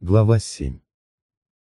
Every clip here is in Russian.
Глава 7.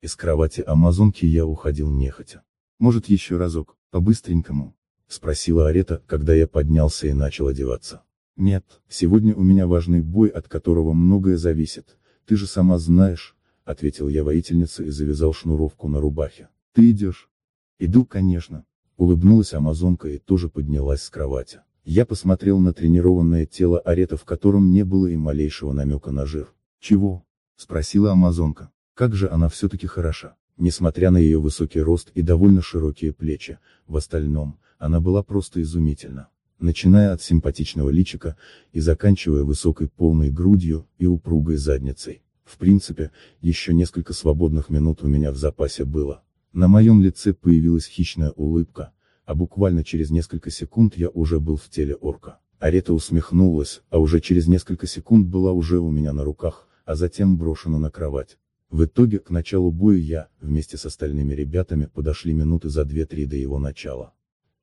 Из кровати амазонки я уходил нехотя. Может еще разок, по-быстренькому? Спросила Арета, когда я поднялся и начал одеваться. Нет, сегодня у меня важный бой, от которого многое зависит. Ты же сама знаешь, ответил я воительнице и завязал шнуровку на рубахе. Ты идешь? Иду, конечно. Улыбнулась амазонка и тоже поднялась с кровати. Я посмотрел на тренированное тело Арета, в котором не было и малейшего намека на жир. Чего? Спросила амазонка. Как же она все-таки хороша. Несмотря на ее высокий рост и довольно широкие плечи, в остальном, она была просто изумительна. Начиная от симпатичного личика, и заканчивая высокой полной грудью и упругой задницей. В принципе, еще несколько свободных минут у меня в запасе было. На моем лице появилась хищная улыбка, а буквально через несколько секунд я уже был в теле орка. Арета усмехнулась, а уже через несколько секунд была уже у меня на руках, а затем брошена на кровать. В итоге, к началу боя я, вместе с остальными ребятами, подошли минуты за две-три до его начала.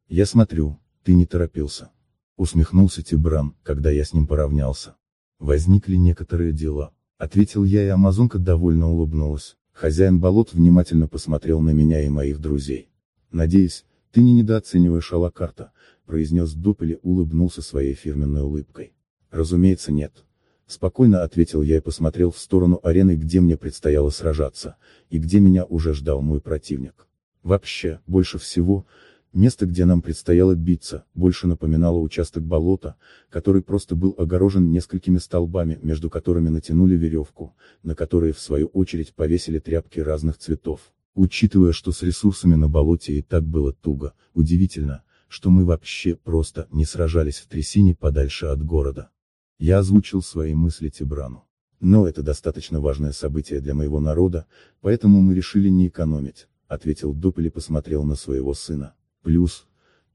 Я смотрю, ты не торопился. Усмехнулся Тибран, когда я с ним поравнялся. Возникли некоторые дела. Ответил я и амазонка довольно улыбнулась. Хозяин болот внимательно посмотрел на меня и моих друзей. Надеюсь, ты не недооцениваешь Алакарта, произнес Доппель улыбнулся своей фирменной улыбкой. Разумеется нет. Спокойно ответил я и посмотрел в сторону арены, где мне предстояло сражаться, и где меня уже ждал мой противник. Вообще, больше всего, место, где нам предстояло биться, больше напоминало участок болота, который просто был огорожен несколькими столбами, между которыми натянули веревку, на которые в свою очередь повесили тряпки разных цветов. Учитывая, что с ресурсами на болоте и так было туго, удивительно, что мы вообще просто не сражались в трясине подальше от города. Я озвучил свои мысли Тибрану. Но это достаточно важное событие для моего народа, поэтому мы решили не экономить, ответил Доппель и посмотрел на своего сына. Плюс,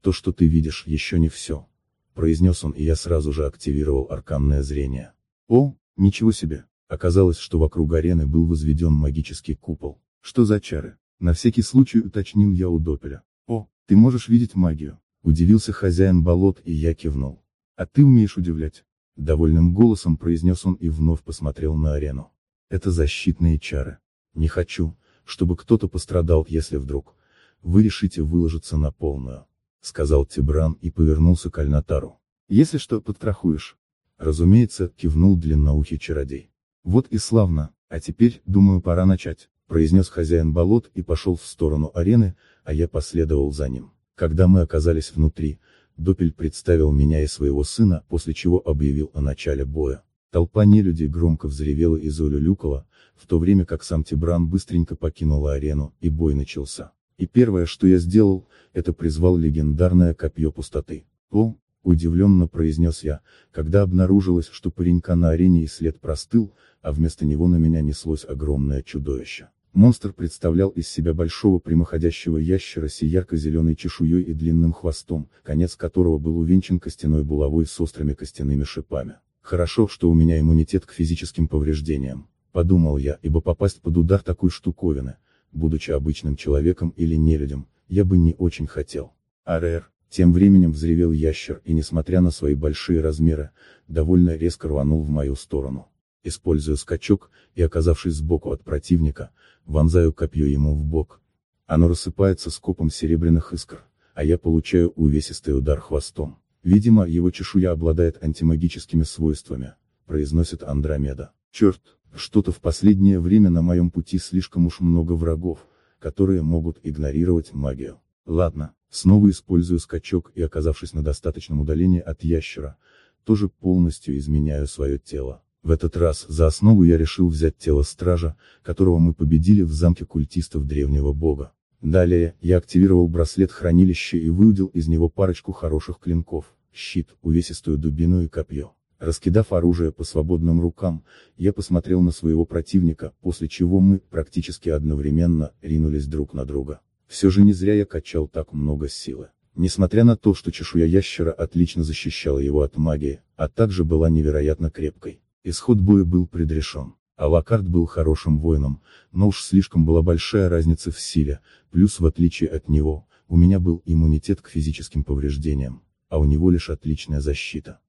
то, что ты видишь, еще не все. Произнес он и я сразу же активировал арканное зрение. О, ничего себе. Оказалось, что вокруг арены был возведен магический купол. Что за чары? На всякий случай уточнил я у Допеля. О, ты можешь видеть магию. Удивился хозяин болот и я кивнул. А ты умеешь удивлять. Довольным голосом произнес он и вновь посмотрел на арену. Это защитные чары. Не хочу, чтобы кто-то пострадал, если вдруг вы решите выложиться на полную. Сказал Тибран и повернулся к Альнатару. Если что, подстрахуешь. Разумеется, кивнул длинноухий чародей. Вот и славно, а теперь, думаю, пора начать, произнес хозяин болот и пошел в сторону арены, а я последовал за ним. Когда мы оказались внутри, Допель представил меня и своего сына, после чего объявил о начале боя. Толпа нелюдей громко взревела и заулюлюкала, в то время как сам Тибран быстренько покинул арену, и бой начался. И первое, что я сделал, это призвал легендарное копье пустоты. О, удивленно произнес я, когда обнаружилось, что паренька на арене и след простыл, а вместо него на меня неслось огромное чудовище. Монстр представлял из себя большого прямоходящего ящера с ярко-зеленой чешуей и длинным хвостом, конец которого был увенчан костяной булавой с острыми костяными шипами. Хорошо, что у меня иммунитет к физическим повреждениям, подумал я, ибо попасть под удар такой штуковины, будучи обычным человеком или нелюдем, я бы не очень хотел. Арэр, тем временем взревел ящер и несмотря на свои большие размеры, довольно резко рванул в мою сторону. Используя скачок, и оказавшись сбоку от противника, вонзаю копье ему в бок. Оно рассыпается скопом серебряных искр, а я получаю увесистый удар хвостом. Видимо, его чешуя обладает антимагическими свойствами, произносит Андромеда. Черт, что-то в последнее время на моем пути слишком уж много врагов, которые могут игнорировать магию. Ладно, снова использую скачок и оказавшись на достаточном удалении от ящера, тоже полностью изменяю свое тело. В этот раз за основу я решил взять тело стража, которого мы победили в замке культистов древнего бога. Далее, я активировал браслет хранилища и выудил из него парочку хороших клинков, щит, увесистую дубину и копье. Раскидав оружие по свободным рукам, я посмотрел на своего противника, после чего мы, практически одновременно, ринулись друг на друга. Все же не зря я качал так много силы. Несмотря на то, что чешуя ящера отлично защищала его от магии, а также была невероятно крепкой. Исход боя был предрешен. Алакарт был хорошим воином, но уж слишком была большая разница в силе, плюс в отличие от него, у меня был иммунитет к физическим повреждениям, а у него лишь отличная защита.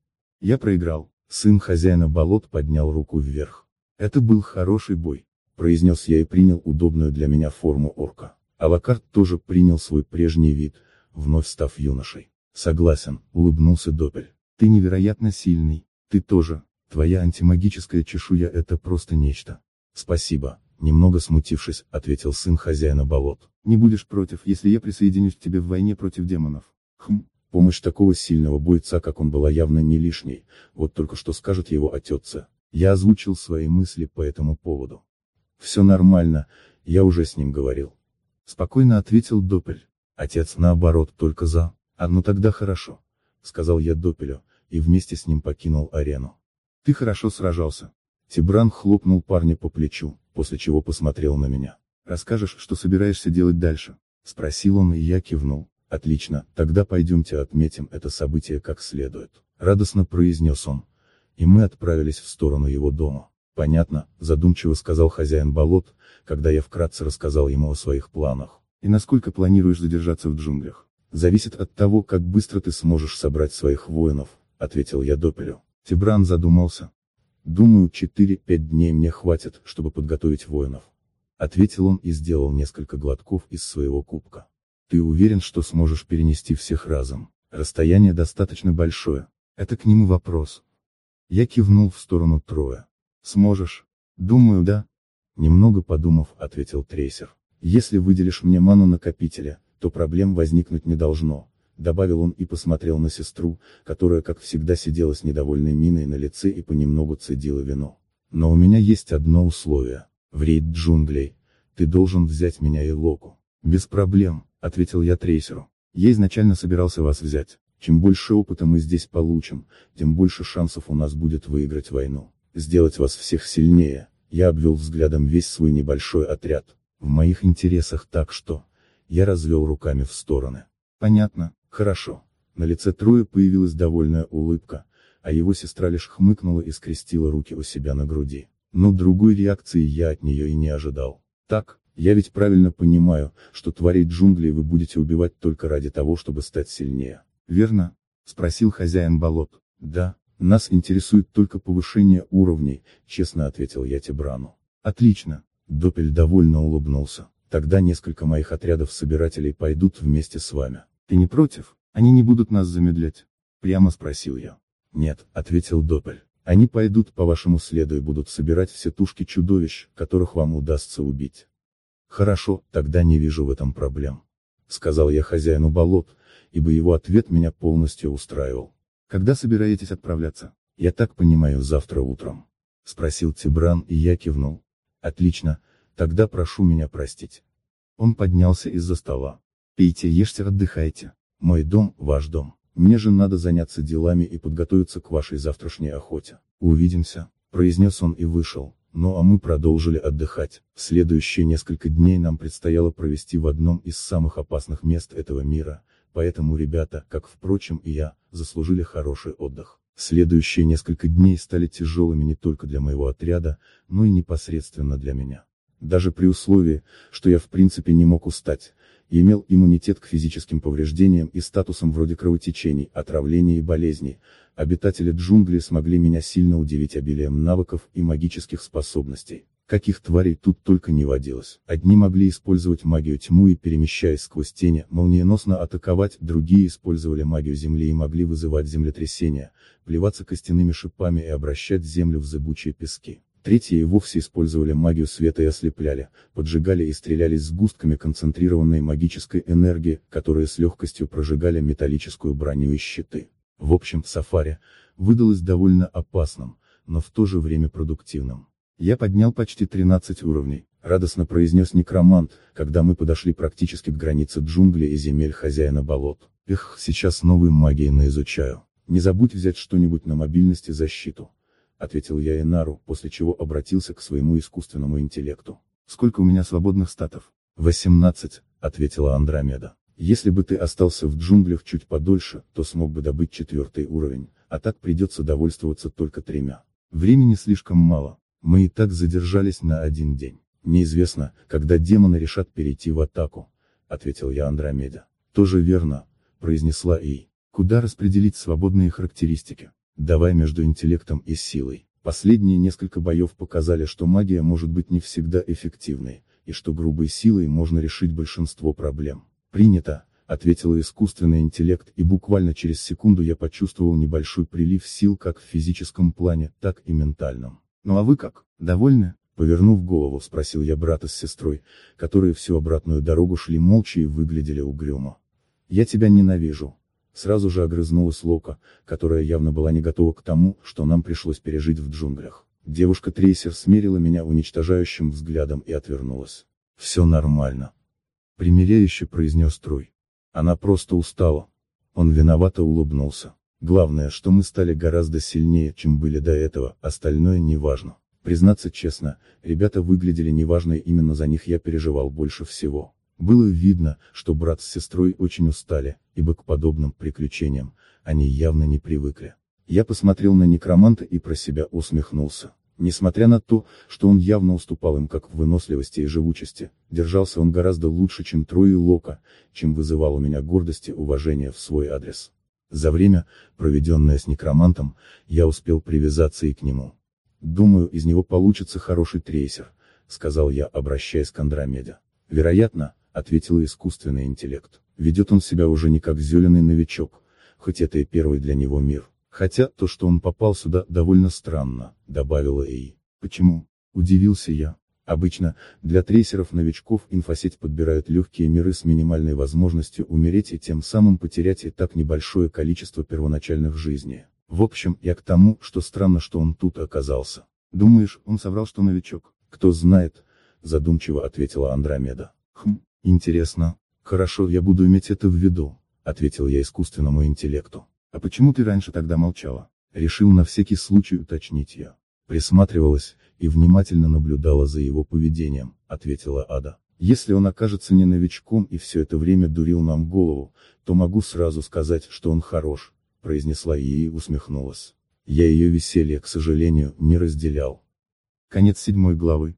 Я проиграл, сын хозяина болот поднял руку вверх. Это был хороший бой. произнес я и принял удобную для меня форму орка. Алакарт тоже принял свой прежний вид, вновь став юношей. Согласен, улыбнулся Допель. Ты невероятно сильный, ты тоже, твоя антимагическая чешуя это просто нечто. Спасибо, немного смутившись, ответил сын хозяина болот. Не будешь против, если я присоединюсь к тебе в войне против демонов? Хм, помощь такого сильного бойца, как он была явно не лишней, вот только что скажет его отец. Я озвучил свои мысли по этому поводу. Все нормально, я уже с ним говорил. Спокойно ответил Допель. Отец наоборот только за. А ну тогда хорошо. Сказал я Допелю, и вместе с ним покинул арену. Ты хорошо сражался. Тибран хлопнул парня по плечу, после чего посмотрел на меня. Расскажешь, что собираешься делать дальше? Спросил он и я кивнул. Отлично, тогда пойдемте отметим это событие как следует. Радостно произнес он. И мы отправились в сторону его дома. Понятно, задумчиво сказал хозяин болот, когда я вкратце рассказал ему о своих планах. И насколько планируешь задержаться в джунглях? Зависит от того, как быстро ты сможешь собрать своих воинов, ответил я Допелю. Тибран задумался. Думаю, 4-5 дней мне хватит, чтобы подготовить воинов. Ответил он и сделал несколько глотков из своего кубка. Ты уверен, что сможешь перенести всех разом? Расстояние достаточно большое. Это к нему вопрос. Я кивнул в сторону Троя. Сможешь? Думаю, да. Немного подумав, ответил трейсер. Если выделишь мне ману накопителя, то проблем возникнуть не должно, добавил он и посмотрел на сестру, которая как всегда сидела с недовольной миной на лице и понемногу цедила вино. Но у меня есть одно условие. В рейд джунглей. Ты должен взять меня и Локу. Без проблем, ответил я трейсеру. Я изначально собирался вас взять. Чем больше опыта мы здесь получим, тем больше шансов у нас будет выиграть войну сделать вас всех сильнее, я обвел взглядом весь свой небольшой отряд, в моих интересах так что, я развел руками в стороны. Понятно, хорошо. На лице Троя появилась довольная улыбка, а его сестра лишь хмыкнула и скрестила руки у себя на груди. Но другой реакции я от нее и не ожидал. Так, я ведь правильно понимаю, что тварей джунглей вы будете убивать только ради того, чтобы стать сильнее. Верно? Спросил хозяин болот. Да, нас интересует только повышение уровней, честно ответил я Тибрану. Отлично. Допель довольно улыбнулся. Тогда несколько моих отрядов собирателей пойдут вместе с вами. Ты не против? Они не будут нас замедлять? Прямо спросил я. Нет, ответил Допель. Они пойдут по вашему следу и будут собирать все тушки чудовищ, которых вам удастся убить. Хорошо, тогда не вижу в этом проблем. Сказал я хозяину болот, ибо его ответ меня полностью устраивал. Когда собираетесь отправляться? Я так понимаю, завтра утром. Спросил Тибран и я кивнул. Отлично, тогда прошу меня простить. Он поднялся из-за стола. Пейте, ешьте, отдыхайте. Мой дом, ваш дом. Мне же надо заняться делами и подготовиться к вашей завтрашней охоте. Увидимся, произнес он и вышел. Ну а мы продолжили отдыхать. Следующие несколько дней нам предстояло провести в одном из самых опасных мест этого мира, поэтому ребята, как впрочем и я, заслужили хороший отдых. Следующие несколько дней стали тяжелыми не только для моего отряда, но и непосредственно для меня. Даже при условии, что я в принципе не мог устать, имел иммунитет к физическим повреждениям и статусом вроде кровотечений, отравлений и болезней, обитатели джунглей смогли меня сильно удивить обилием навыков и магических способностей. Каких тварей тут только не водилось. Одни могли использовать магию тьму и перемещаясь сквозь тени, молниеносно атаковать, другие использовали магию земли и могли вызывать землетрясения, плеваться костяными шипами и обращать землю в зыбучие пески. Третьи и вовсе использовали магию света и ослепляли, поджигали и стрелялись с густками концентрированной магической энергии, которые с легкостью прожигали металлическую броню и щиты. В общем, сафари выдалось довольно опасным, но в то же время продуктивным. Я поднял почти 13 уровней, радостно произнес некромант, когда мы подошли практически к границе джунглей и земель хозяина болот. Эх, сейчас новые магии наизучаю. Не забудь взять что-нибудь на мобильность и защиту. Ответил я Энару, после чего обратился к своему искусственному интеллекту. Сколько у меня свободных статов? 18, ответила Андромеда. Если бы ты остался в джунглях чуть подольше, то смог бы добыть четвертый уровень, а так придется довольствоваться только тремя. Времени слишком мало, мы и так задержались на один день. Неизвестно, когда демоны решат перейти в атаку, ответил я Андромеде. Тоже верно, произнесла И. Куда распределить свободные характеристики? Давай между интеллектом и силой. Последние несколько боев показали, что магия может быть не всегда эффективной, и что грубой силой можно решить большинство проблем. Принято, ответил искусственный интеллект и буквально через секунду я почувствовал небольшой прилив сил как в физическом плане, так и ментальном. Ну а вы как, довольны? Повернув голову, спросил я брата с сестрой, которые всю обратную дорогу шли молча и выглядели угрюмо. Я тебя ненавижу. Сразу же огрызнулась Лока, которая явно была не готова к тому, что нам пришлось пережить в джунглях. Девушка-трейсер смерила меня уничтожающим взглядом и отвернулась. Все нормально. Примиряюще произнес Трой. Она просто устала. Он виновато улыбнулся. Главное, что мы стали гораздо сильнее, чем были до этого, остальное не важно. Признаться честно, ребята выглядели неважно и именно за них я переживал больше всего. Было видно, что брат с сестрой очень устали, ибо к подобным приключениям, они явно не привыкли. Я посмотрел на некроманта и про себя усмехнулся. Несмотря на то, что он явно уступал им как в выносливости и живучести, держался он гораздо лучше, чем Трой и Лока, чем вызывал у меня гордость и уважение в свой адрес. За время, проведенное с некромантом, я успел привязаться и к нему. Думаю, из него получится хороший трейсер, сказал я, обращаясь к Андромеде. Вероятно, ответил искусственный интеллект. Ведет он себя уже не как зеленый новичок, хоть это и первый для него мир. Хотя, то, что он попал сюда, довольно странно, добавила Эй. Почему? Удивился я. Обычно, для трейсеров-новичков инфосеть подбирают легкие миры с минимальной возможностью умереть и тем самым потерять и так небольшое количество первоначальных жизней. В общем, я к тому, что странно, что он тут оказался. Думаешь, он соврал, что новичок? Кто знает, задумчиво ответила Андромеда. Хм, интересно. Хорошо, я буду иметь это в виду, ответил я искусственному интеллекту. А почему ты раньше тогда молчала? Решил на всякий случай уточнить я. Присматривалась, и внимательно наблюдала за его поведением, ответила Ада. Если он окажется не новичком и все это время дурил нам голову, то могу сразу сказать, что он хорош, произнесла ей и усмехнулась. Я ее веселье, к сожалению, не разделял. Конец седьмой главы.